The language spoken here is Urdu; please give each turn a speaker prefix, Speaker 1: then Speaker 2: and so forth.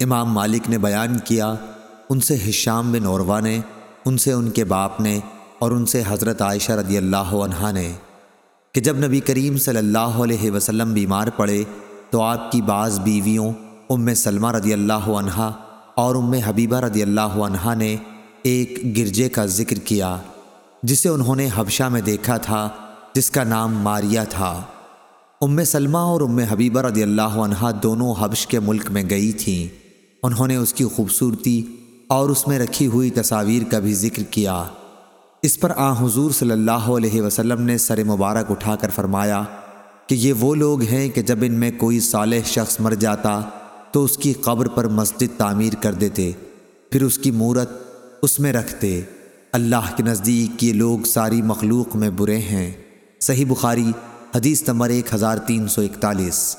Speaker 1: امام مالک نے بیان کیا، ان سے حشام بن عروہ نے، ان سے ان کے باپ نے اور ان سے حضرت عائشہ رضی اللہ عنہ نے کہ جب نبی کریم صلی اللہ علیہ وسلم بیمار پڑے تو آپ کی بعض بیویوں ام سلمہ رضی اللہ عنہ اور ام حبیبہ رضی اللہ عنہ نے ایک گرجے کا ذکر کیا، جسے انہوں نے حبشہ میں دیکھا تھا، جس کا نام ماریا تھا۔ ام سلمہ اور ام حبیبہ رضی اللہ عنہ دونوں حبش کے ملک میں گئی تھیں۔ انہوں نے اس کی خوبصورتی اور اس میں رکھی ہوئی تصاویر کا بھی ذکر کیا۔ اس پر آ حضور صلی اللہ علیہ وسلم نے سر مبارک اٹھا کر فرمایا کہ یہ وہ لوگ ہیں کہ جب ان میں کوئی صالح شخص مر جاتا تو اس کی قبر پر مسجد تعمیر کر دیتے، پھر اس کی مورت اس میں رکھتے۔ اللہ کے نزدیک یہ لوگ ساری مخلوق میں برے ہیں۔ صحیح بخاری حدیث نمبر ایک ہزار تین سو اکتالیس۔